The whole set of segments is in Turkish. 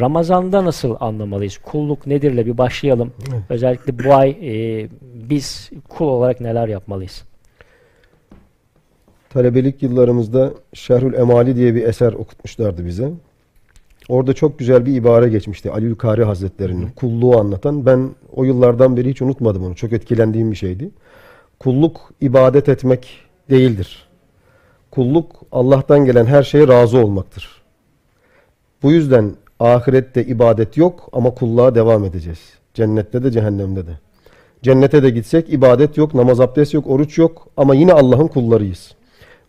Ramazan'da nasıl anlamalıyız? Kulluk nedirle bir başlayalım. Özellikle bu ay e, biz kul olarak neler yapmalıyız? Talebelik yıllarımızda Şerhül Emali diye bir eser okutmuşlardı bize. Orada çok güzel bir ibare geçmişti. Ali Kari Hazretleri'nin kulluğu anlatan. Ben o yıllardan beri hiç unutmadım onu. Çok etkilendiğim bir şeydi. Kulluk ibadet etmek değildir. Kulluk Allah'tan gelen her şeye razı olmaktır. Bu yüzden ahirette ibadet yok ama kulluğa devam edeceğiz. Cennette de cehennemde de. Cennete de gitsek ibadet yok, namaz abdest yok, oruç yok ama yine Allah'ın kullarıyız.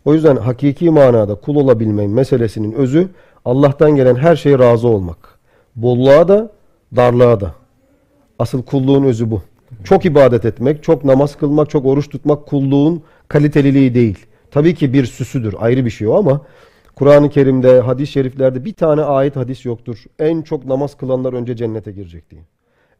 O yüzden hakiki manada kul olabilme meselesinin özü Allah'tan gelen her şeye razı olmak. Bolluğa da, darlığa da. Asıl kulluğun özü bu. Çok ibadet etmek, çok namaz kılmak, çok oruç tutmak kulluğun kaliteliliği değil. Tabii ki bir süsüdür, ayrı bir şey o ama Kur'an-ı Kerim'de, hadis-i şeriflerde bir tane ayet hadis yoktur. En çok namaz kılanlar önce cennete girecek diye.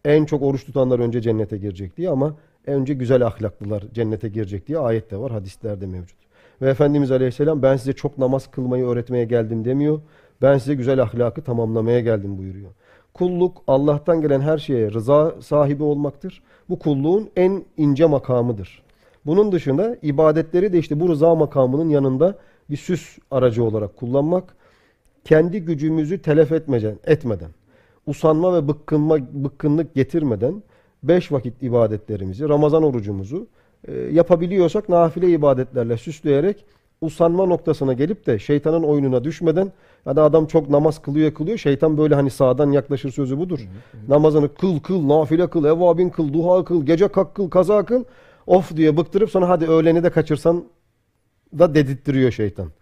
En çok oruç tutanlar önce cennete girecek diye ama önce güzel ahlaklılar cennete girecek diye ayet de var, hadisler de mevcut. Ve Efendimiz Aleyhisselam ben size çok namaz kılmayı öğretmeye geldim demiyor. Ben size güzel ahlakı tamamlamaya geldim buyuruyor. Kulluk Allah'tan gelen her şeye rıza sahibi olmaktır. Bu kulluğun en ince makamıdır. Bunun dışında ibadetleri de işte bu rıza makamının yanında bir süs aracı olarak kullanmak. Kendi gücümüzü telef etmeden, etmeden usanma ve bıkkınma, bıkkınlık getirmeden beş vakit ibadetlerimizi, Ramazan orucumuzu e, yapabiliyorsak nafile ibadetlerle süsleyerek usanma noktasına gelip de şeytanın oyununa düşmeden yani adam çok namaz kılıyor kılıyor şeytan böyle hani sağdan yaklaşır sözü budur. Namazını kıl kıl nafile kıl evvabin kıl duha kıl gece kalk kıl kaza kıl of diye bıktırıp sonra hadi öğleni de kaçırsan da dedirttiriyor şeytan.